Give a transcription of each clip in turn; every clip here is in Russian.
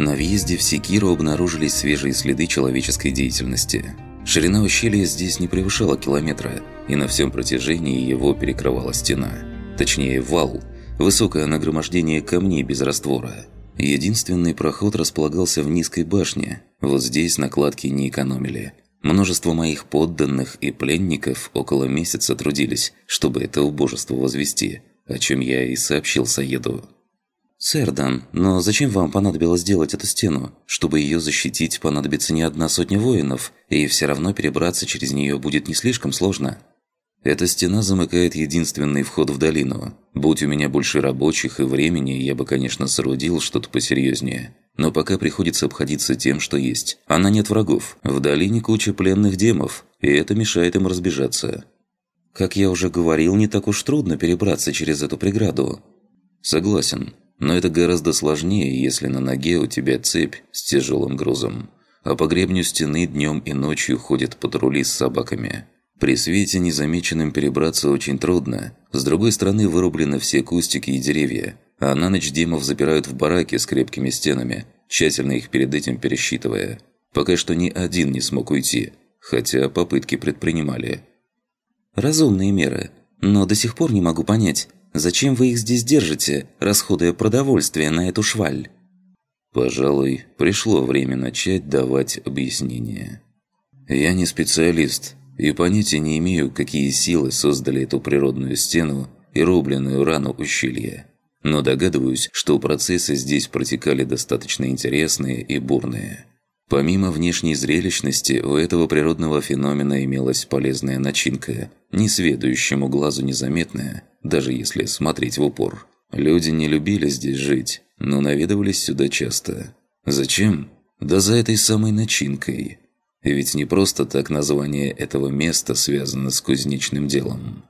На въезде в Секиру обнаружились свежие следы человеческой деятельности. Ширина ущелья здесь не превышала километра, и на всем протяжении его перекрывала стена. Точнее, вал, высокое нагромождение камней без раствора. Единственный проход располагался в низкой башне. Вот здесь накладки не экономили. Множество моих подданных и пленников около месяца трудились, чтобы это убожество возвести, о чем я и сообщил Саеду. «Сэр Дан, но зачем вам понадобилось делать эту стену? Чтобы ее защитить, понадобится не одна сотня воинов, и все равно перебраться через нее будет не слишком сложно». Эта стена замыкает единственный вход в долину. Будь у меня больше рабочих и времени, я бы, конечно, соорудил что-то посерьезнее. Но пока приходится обходиться тем, что есть. Она нет врагов. В долине куча пленных демов, и это мешает им разбежаться. Как я уже говорил, не так уж трудно перебраться через эту преграду. Согласен. Но это гораздо сложнее, если на ноге у тебя цепь с тяжелым грузом. А по гребню стены днем и ночью ходят патрули с собаками. При свете незамеченным перебраться очень трудно. С другой стороны вырублены все кустики и деревья. А на ночь демов запирают в бараке с крепкими стенами, тщательно их перед этим пересчитывая. Пока что ни один не смог уйти, хотя попытки предпринимали. «Разумные меры, но до сих пор не могу понять, зачем вы их здесь держите, расходуя продовольствие на эту шваль?» Пожалуй, пришло время начать давать объяснения. Я не специалист, и понятия не имею, какие силы создали эту природную стену и рубленную рану ущелья. Но догадываюсь, что процессы здесь протекали достаточно интересные и бурные. Помимо внешней зрелищности, у этого природного феномена имелась полезная начинка, несведущему глазу незаметная, даже если смотреть в упор. Люди не любили здесь жить, но наведывались сюда часто. Зачем? Да за этой самой начинкой. Ведь не просто так название этого места связано с кузнечным делом.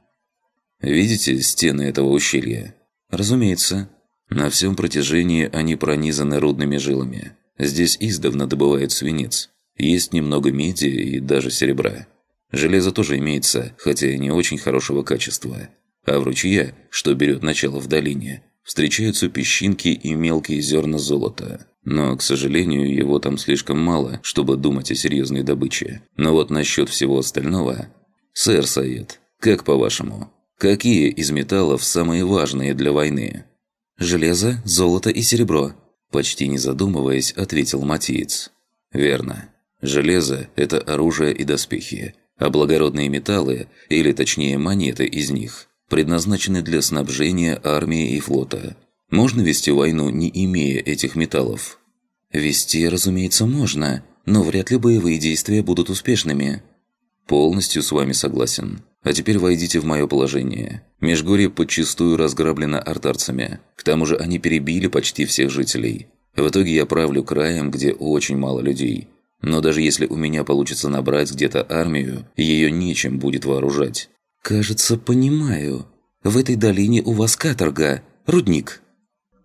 Видите стены этого ущелья? Разумеется. На всем протяжении они пронизаны рудными жилами. Здесь издавна добывают свинец. Есть немного меди и даже серебра. Железо тоже имеется, хотя и не очень хорошего качества. А в ручье, что берет начало в долине, встречаются песчинки и мелкие зерна золота. Но, к сожалению, его там слишком мало, чтобы думать о серьезной добыче. Но вот насчет всего остального... Сэр Саид, как по-вашему, какие из металлов самые важные для войны? Железо, золото и серебро. Почти не задумываясь, ответил Матиец. Верно. Железо – это оружие и доспехи, а благородные металлы, или точнее монеты из них, предназначены для снабжения армии и флота – можно вести войну, не имея этих металлов? Вести, разумеется, можно, но вряд ли боевые действия будут успешными. Полностью с вами согласен. А теперь войдите в мое положение. Межгорье подчистую разграблено артарцами. К тому же они перебили почти всех жителей. В итоге я правлю краем, где очень мало людей. Но даже если у меня получится набрать где-то армию, ее нечем будет вооружать. «Кажется, понимаю. В этой долине у вас каторга, рудник».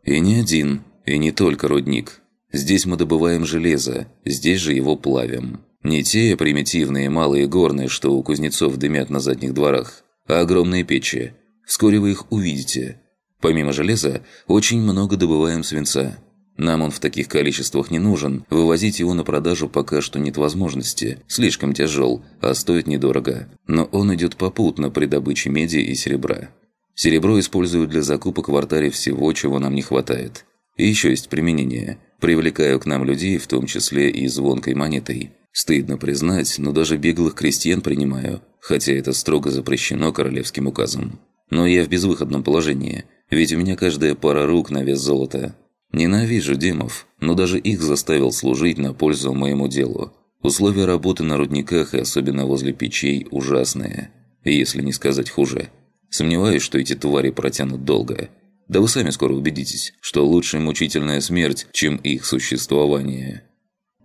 И не один, и не только рудник. Здесь мы добываем железо, здесь же его плавим. Не те примитивные малые горные, что у кузнецов дымят на задних дворах, а огромные печи. Вскоре вы их увидите. Помимо железа, очень много добываем свинца. Нам он в таких количествах не нужен, вывозить его на продажу пока что нет возможности, слишком тяжел, а стоит недорого. Но он идет попутно при добыче меди и серебра. Серебро использую для закупок в артаре всего, чего нам не хватает. И еще есть применение. Привлекаю к нам людей, в том числе и звонкой монетой. Стыдно признать, но даже беглых крестьян принимаю, хотя это строго запрещено королевским указом. Но я в безвыходном положении, ведь у меня каждая пара рук на вес золота. Ненавижу демов, но даже их заставил служить на пользу моему делу. Условия работы на рудниках и особенно возле печей ужасные, если не сказать хуже – Сомневаюсь, что эти твари протянут долго. Да вы сами скоро убедитесь, что лучше мучительная смерть, чем их существование.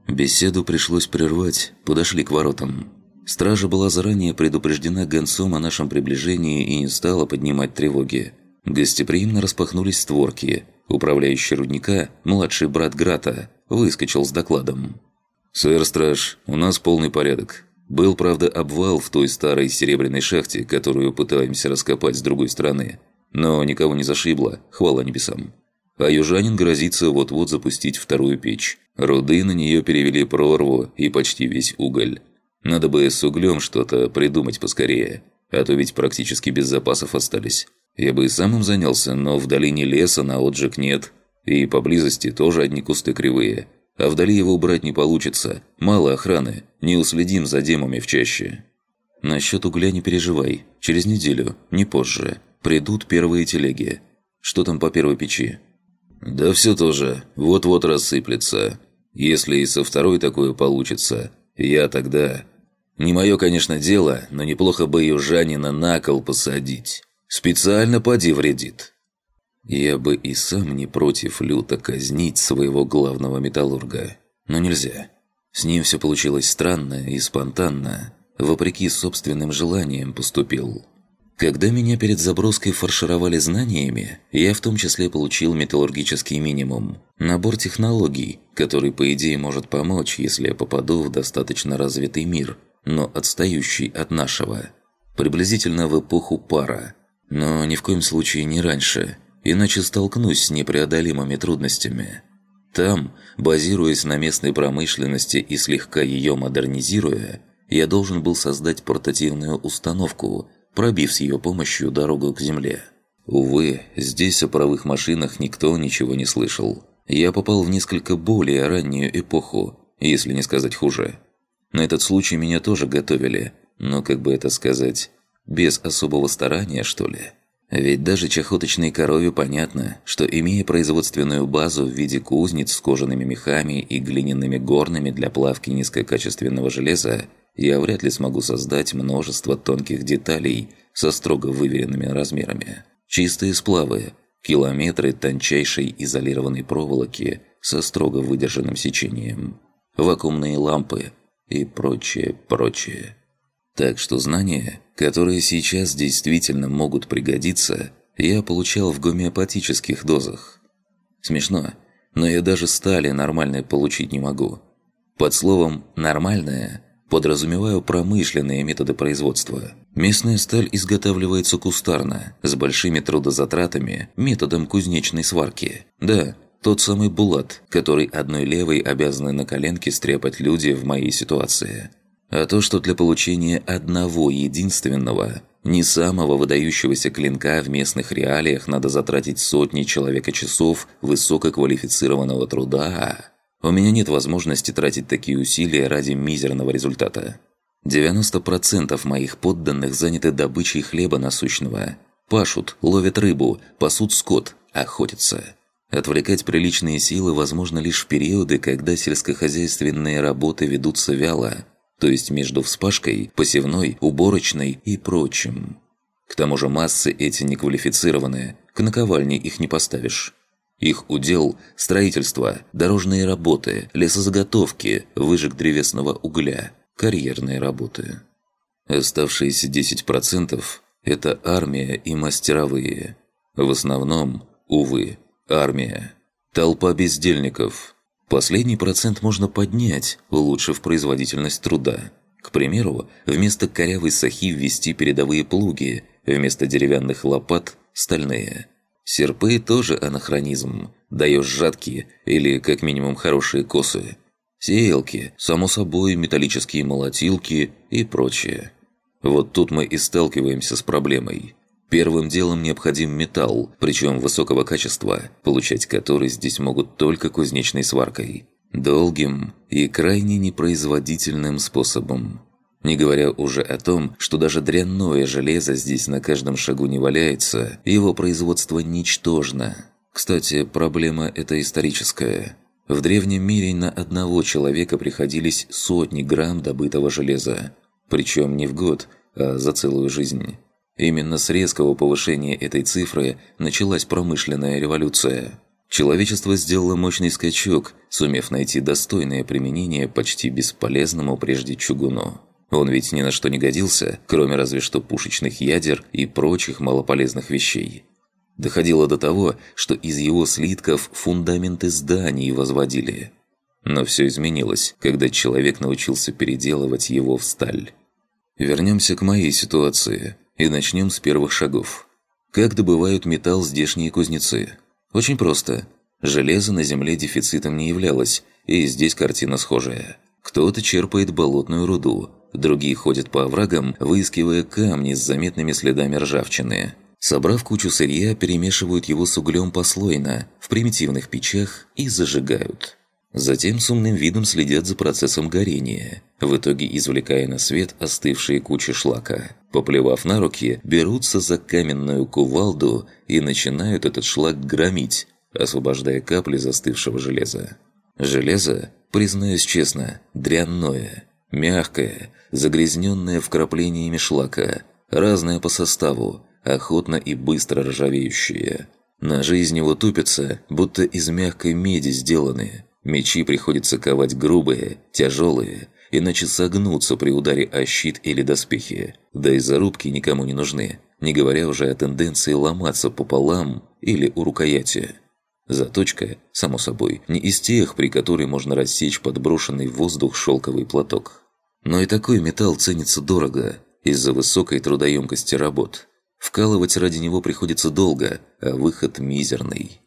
Беседу пришлось прервать, подошли к воротам. Стража была заранее предупреждена гонцом о нашем приближении и не стала поднимать тревоги. Гостеприимно распахнулись створки. Управляющий рудника, младший брат Грата, выскочил с докладом. «Сэр Страж, у нас полный порядок. Был, правда, обвал в той старой серебряной шахте, которую пытаемся раскопать с другой стороны. Но никого не зашибло, хвала небесам. А южанин грозится вот-вот запустить вторую печь. Руды на нее перевели прорву и почти весь уголь. Надо бы с углем что-то придумать поскорее, а то ведь практически без запасов остались. Я бы и сам им занялся, но в долине леса на отжиг нет, и поблизости тоже одни кусты кривые. А вдали его убрать не получится, мало охраны, не уследим за демами в чаще. Насчет угля не переживай, через неделю, не позже, придут первые телеги. Что там по первой печи? «Да все тоже. Вот-вот рассыплется. Если и со второй такое получится, я тогда...» «Не мое, конечно, дело, но неплохо бы южанина на кол посадить. Специально поди вредит». Я бы и сам не против люто казнить своего главного металлурга. Но нельзя. С ним все получилось странно и спонтанно. Вопреки собственным желаниям поступил. Когда меня перед заброской фаршировали знаниями, я в том числе получил металлургический минимум. Набор технологий, который, по идее, может помочь, если я попаду в достаточно развитый мир, но отстающий от нашего. Приблизительно в эпоху пара. Но ни в коем случае не раньше, иначе столкнусь с непреодолимыми трудностями. Там, базируясь на местной промышленности и слегка ее модернизируя, я должен был создать портативную установку – пробив с ее помощью дорогу к земле. Увы, здесь о паровых машинах никто ничего не слышал. Я попал в несколько более раннюю эпоху, если не сказать хуже. На этот случай меня тоже готовили, но, как бы это сказать, без особого старания, что ли. Ведь даже чахоточной корове понятно, что имея производственную базу в виде кузниц с кожаными мехами и глиняными горными для плавки низкокачественного железа, я вряд ли смогу создать множество тонких деталей со строго выверенными размерами. Чистые сплавы, километры тончайшей изолированной проволоки со строго выдержанным сечением, вакуумные лампы и прочее, прочее. Так что знания, которые сейчас действительно могут пригодиться, я получал в гомеопатических дозах. Смешно, но я даже стали нормальной получить не могу. Под словом «нормальное» Подразумеваю промышленные методы производства. Местная сталь изготавливается кустарно, с большими трудозатратами, методом кузнечной сварки. Да, тот самый булат, который одной левой обязаны на коленке стряпать люди в моей ситуации. А то, что для получения одного единственного, не самого выдающегося клинка в местных реалиях надо затратить сотни человека-часов высококвалифицированного труда... У меня нет возможности тратить такие усилия ради мизерного результата. 90% моих подданных заняты добычей хлеба насущного. Пашут, ловят рыбу, пасут скот, охотятся. Отвлекать приличные силы возможно лишь в периоды, когда сельскохозяйственные работы ведутся вяло, то есть между вспашкой, посевной, уборочной и прочим. К тому же массы эти неквалифицированные, к наковальне их не поставишь. Их удел – строительство, дорожные работы, лесозаготовки, выжиг древесного угля, карьерные работы. Оставшиеся 10% – это армия и мастеровые. В основном, увы, армия. Толпа бездельников. Последний процент можно поднять, улучшив производительность труда. К примеру, вместо корявой сахи ввести передовые плуги, вместо деревянных лопат – стальные – Серпы тоже анахронизм. Даешь жаткие или, как минимум, хорошие косы. Сеялки, само собой, металлические молотилки и прочее. Вот тут мы и сталкиваемся с проблемой. Первым делом необходим металл, причем высокого качества, получать который здесь могут только кузнечной сваркой. Долгим и крайне непроизводительным способом. Не говоря уже о том, что даже дрянное железо здесь на каждом шагу не валяется, его производство ничтожно. Кстати, проблема эта историческая. В древнем мире на одного человека приходились сотни грамм добытого железа. Причем не в год, а за целую жизнь. Именно с резкого повышения этой цифры началась промышленная революция. Человечество сделало мощный скачок, сумев найти достойное применение почти бесполезному прежде чугуну. Он ведь ни на что не годился, кроме разве что пушечных ядер и прочих малополезных вещей. Доходило до того, что из его слитков фундаменты зданий возводили. Но все изменилось, когда человек научился переделывать его в сталь. Вернемся к моей ситуации и начнем с первых шагов. Как добывают металл здешние кузнецы? Очень просто. Железо на Земле дефицитом не являлось, и здесь картина схожая. Кто-то черпает болотную руду, другие ходят по оврагам, выискивая камни с заметными следами ржавчины. Собрав кучу сырья, перемешивают его с углем послойно, в примитивных печах и зажигают. Затем с умным видом следят за процессом горения, в итоге извлекая на свет остывшие кучи шлака. Поплевав на руки, берутся за каменную кувалду и начинают этот шлак громить, освобождая капли застывшего железа. Железо, признаюсь честно, дрянное, мягкое, загрязненное вкраплениями шлака, разное по составу, охотно и быстро ржавеющее. Ножи из него тупятся, будто из мягкой меди сделанные. Мечи приходится ковать грубые, тяжелые, иначе согнутся при ударе о щит или доспехи. Да и зарубки никому не нужны, не говоря уже о тенденции ломаться пополам или у рукояти. Заточка, само собой, не из тех, при которой можно рассечь подброшенный в воздух шелковый платок. Но и такой металл ценится дорого из-за высокой трудоемкости работ. Вкалывать ради него приходится долго, а выход мизерный.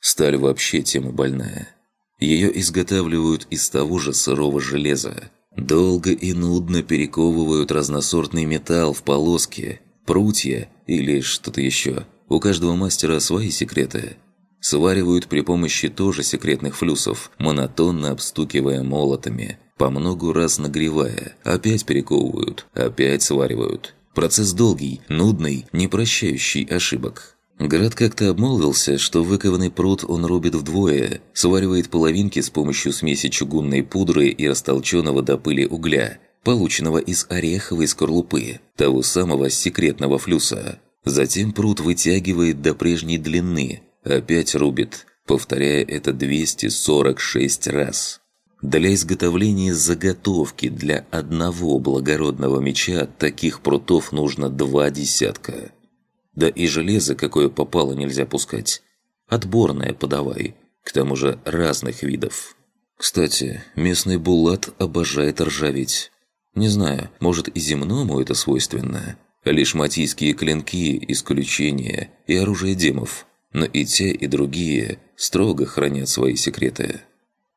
Сталь вообще тема больная. Ее изготавливают из того же сырого железа. Долго и нудно перековывают разносортный металл в полоски, прутья или что-то еще. У каждого мастера свои секреты. Сваривают при помощи тоже секретных флюсов, монотонно обстукивая молотами, по многу раз нагревая, опять перековывают, опять сваривают. Процесс долгий, нудный, не прощающий ошибок. Град как-то обмолвился, что выкованный пруд он рубит вдвое, сваривает половинки с помощью смеси чугунной пудры и растолченного до пыли угля, полученного из ореховой скорлупы, того самого секретного флюса. Затем пруд вытягивает до прежней длины, опять рубит, повторяя это 246 раз. Для изготовления заготовки для одного благородного меча таких прутов нужно два десятка. Да и железо, какое попало, нельзя пускать. Отборное подавай, к тому же разных видов. Кстати, местный булат обожает ржаветь. Не знаю, может и земному это свойственно. Лишь матийские клинки – исключение, и оружие демов. Но и те, и другие строго хранят свои секреты.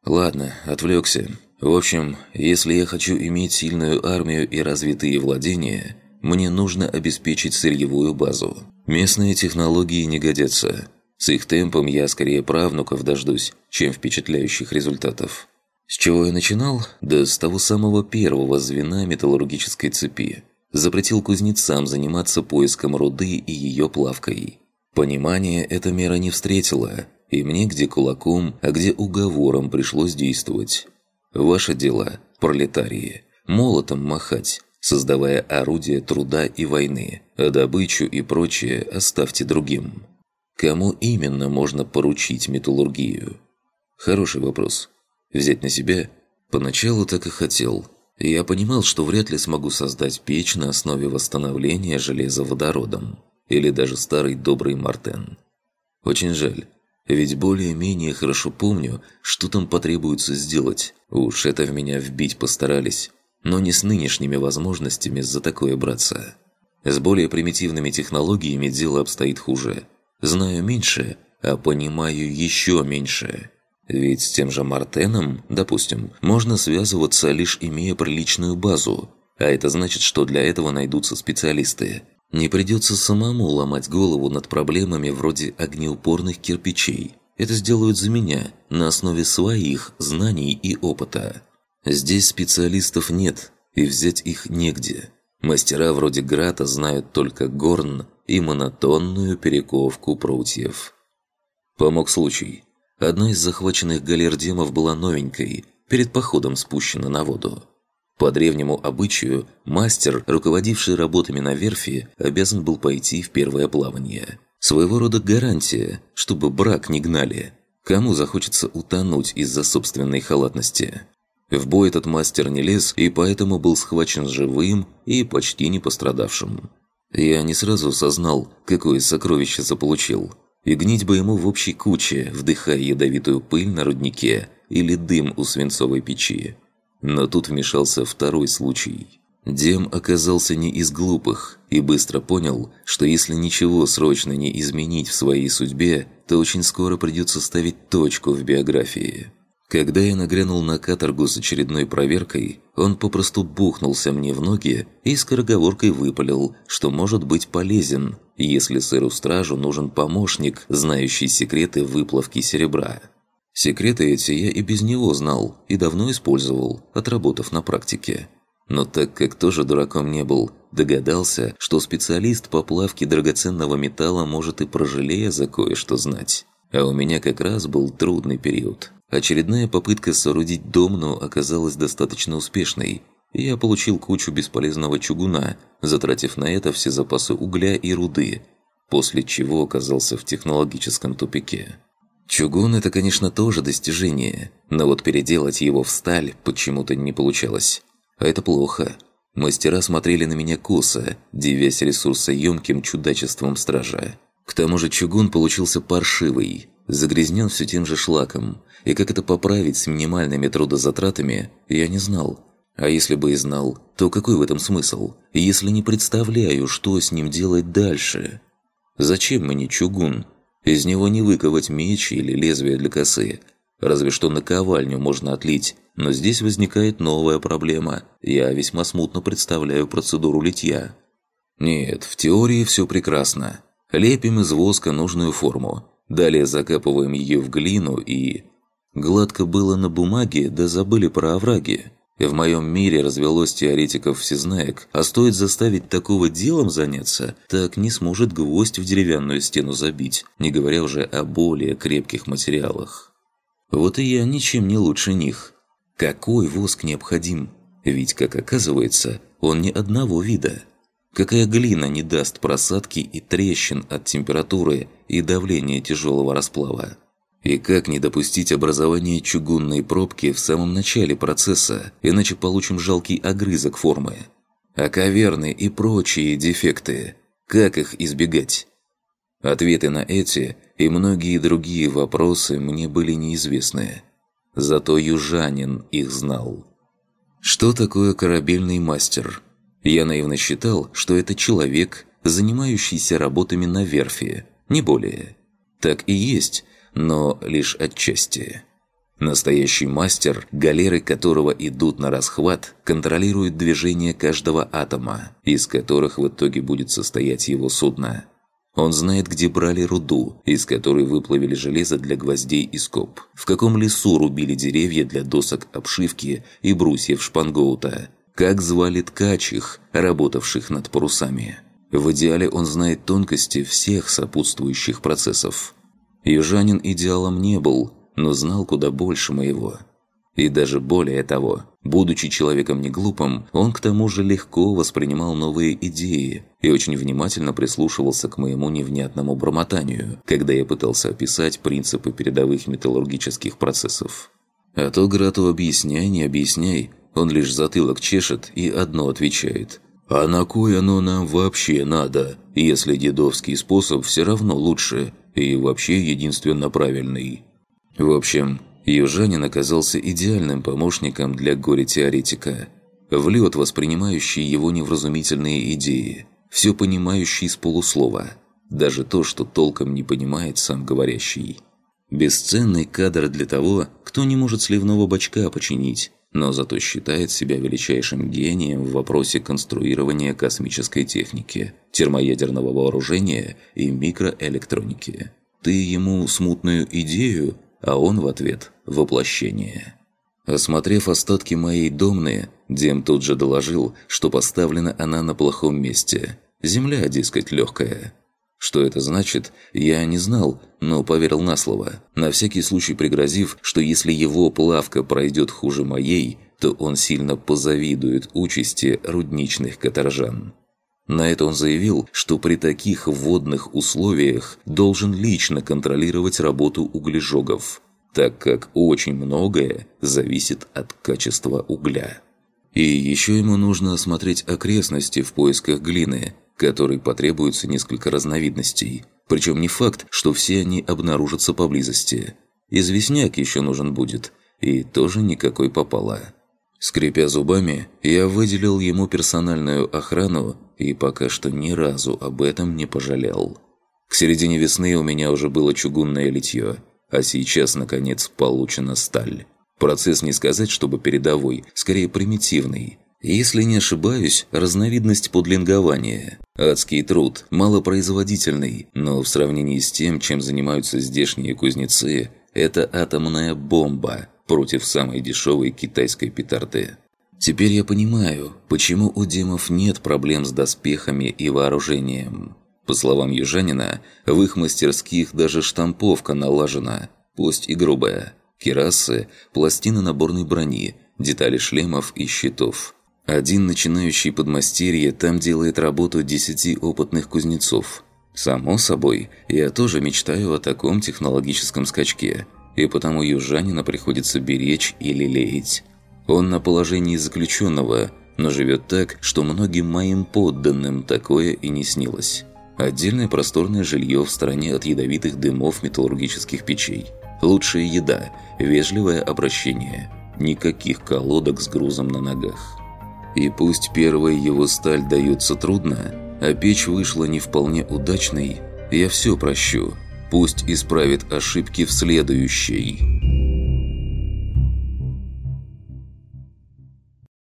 Ладно, отвлекся. В общем, если я хочу иметь сильную армию и развитые владения – мне нужно обеспечить сырьевую базу. Местные технологии не годятся. С их темпом я скорее правнуков дождусь, чем впечатляющих результатов. С чего я начинал? Да с того самого первого звена металлургической цепи. Запретил кузнецам заниматься поиском руды и ее плавкой. Понимание эта мера не встретила, и мне где кулаком, а где уговором пришлось действовать. Ваше дело, пролетарии, молотом махать, создавая орудия труда и войны, а добычу и прочее оставьте другим. Кому именно можно поручить металлургию? Хороший вопрос. Взять на себя? Поначалу так и хотел. Я понимал, что вряд ли смогу создать печь на основе восстановления железа водородом. Или даже старый добрый Мартен. Очень жаль. Ведь более-менее хорошо помню, что там потребуется сделать. Уж это в меня вбить постарались но не с нынешними возможностями за такое браться. С более примитивными технологиями дело обстоит хуже. Знаю меньше, а понимаю еще меньше. Ведь с тем же Мартеном, допустим, можно связываться лишь имея приличную базу, а это значит, что для этого найдутся специалисты. Не придется самому ломать голову над проблемами вроде огнеупорных кирпичей. Это сделают за меня, на основе своих знаний и опыта. Здесь специалистов нет, и взять их негде. Мастера вроде Грата знают только горн и монотонную перековку прутьев. Помог случай. Одна из захваченных галердемов была новенькой, перед походом спущена на воду. По древнему обычаю, мастер, руководивший работами на верфи, обязан был пойти в первое плавание. Своего рода гарантия, чтобы брак не гнали. Кому захочется утонуть из-за собственной халатности? В бой этот мастер не лез и поэтому был схвачен живым и почти не пострадавшим. Я не сразу осознал, какое сокровище заполучил. И гнить бы ему в общей куче, вдыхая ядовитую пыль на руднике или дым у свинцовой печи. Но тут вмешался второй случай. Дем оказался не из глупых и быстро понял, что если ничего срочно не изменить в своей судьбе, то очень скоро придется ставить точку в биографии. Когда я нагрянул на каторгу с очередной проверкой, он попросту бухнулся мне в ноги и скороговоркой выпалил, что может быть полезен, если сыру-стражу нужен помощник, знающий секреты выплавки серебра. Секреты эти я и без него знал и давно использовал, отработав на практике. Но так как тоже дураком не был, догадался, что специалист по плавке драгоценного металла может и прожалея за кое-что знать. А у меня как раз был трудный период. Очередная попытка соорудить домну оказалась достаточно успешной, я получил кучу бесполезного чугуна, затратив на это все запасы угля и руды, после чего оказался в технологическом тупике. Чугун – это, конечно, тоже достижение, но вот переделать его в сталь почему-то не получалось. А это плохо. Мастера смотрели на меня косо, дивясь ресурсоемким чудачеством стража. К тому же чугун получился паршивый, загрязнен все тем же шлаком, и как это поправить с минимальными трудозатратами, я не знал. А если бы и знал, то какой в этом смысл, если не представляю, что с ним делать дальше? Зачем мне чугун? Из него не выковать меч или лезвие для косы, Разве что на ковальню можно отлить, но здесь возникает новая проблема. Я весьма смутно представляю процедуру литья. Нет, в теории все прекрасно. Лепим из воска нужную форму. Далее закапываем ее в глину и... Гладко было на бумаге, да забыли про овраги. В моем мире развелось теоретиков-всезнаек, а стоит заставить такого делом заняться, так не сможет гвоздь в деревянную стену забить, не говоря уже о более крепких материалах. Вот и я ничем не лучше них. Какой воск необходим? Ведь, как оказывается, он не одного вида. Какая глина не даст просадки и трещин от температуры и давления тяжелого расплава? И как не допустить образования чугунной пробки в самом начале процесса, иначе получим жалкий огрызок формы? А каверны и прочие дефекты, как их избегать? Ответы на эти и многие другие вопросы мне были неизвестны. Зато южанин их знал. Что такое корабельный мастер? Я наивно считал, что это человек, занимающийся работами на верфи, не более. Так и есть, но лишь отчасти. Настоящий мастер, галеры которого идут на расхват, контролирует движение каждого атома, из которых в итоге будет состоять его судно. Он знает, где брали руду, из которой выплавили железо для гвоздей и скоб, в каком лесу рубили деревья для досок обшивки и брусьев шпангоута, как звали ткачих, работавших над парусами. В идеале он знает тонкости всех сопутствующих процессов. Южанин идеалом не был, но знал куда больше моего. И даже более того, будучи человеком не глупым, он к тому же легко воспринимал новые идеи и очень внимательно прислушивался к моему невнятному бормотанию, когда я пытался описать принципы передовых металлургических процессов. А то Грату объясняй, не объясняй, он лишь затылок чешет и одно отвечает. «А на кой оно нам вообще надо, если дедовский способ все равно лучше и вообще единственно правильный?» В общем, Южанин оказался идеальным помощником для горе-теоретика. В лед воспринимающий его невразумительные идеи, все понимающий с полуслова, даже то, что толком не понимает сам говорящий. Бесценный кадр для того, кто не может сливного бачка починить, но зато считает себя величайшим гением в вопросе конструирования космической техники, термоядерного вооружения и микроэлектроники. Ты ему смутную идею а он в ответ – воплощение. Осмотрев остатки моей домны, Дем тут же доложил, что поставлена она на плохом месте. Земля, дескать, легкая. Что это значит, я не знал, но поверил на слово, на всякий случай пригрозив, что если его плавка пройдет хуже моей, то он сильно позавидует участи рудничных каторжан. На это он заявил, что при таких водных условиях должен лично контролировать работу углежогов, так как очень многое зависит от качества угля. И еще ему нужно осмотреть окрестности в поисках глины, которой потребуется несколько разновидностей. Причем не факт, что все они обнаружатся поблизости. Известняк еще нужен будет, и тоже никакой попало. Скрипя зубами, я выделил ему персональную охрану и пока что ни разу об этом не пожалел. К середине весны у меня уже было чугунное литье, а сейчас, наконец, получена сталь. Процесс не сказать, чтобы передовой, скорее примитивный. Если не ошибаюсь, разновидность подлингования. Адский труд, малопроизводительный, но в сравнении с тем, чем занимаются здешние кузнецы, это атомная бомба против самой дешевой китайской петарды. Теперь я понимаю, почему у демов нет проблем с доспехами и вооружением. По словам южанина, в их мастерских даже штамповка налажена, пусть и грубая. Керасы, пластины наборной брони, детали шлемов и щитов. Один начинающий подмастерье там делает работу десяти опытных кузнецов. Само собой, я тоже мечтаю о таком технологическом скачке, и потому южанина приходится беречь или лелеять. Он на положении заключенного, но живет так, что многим моим подданным такое и не снилось. Отдельное просторное жилье в стороне от ядовитых дымов металлургических печей. Лучшая еда, вежливое обращение. Никаких колодок с грузом на ногах. И пусть первая его сталь дается трудно, а печь вышла не вполне удачной, я все прощу. Пусть исправит ошибки в следующей.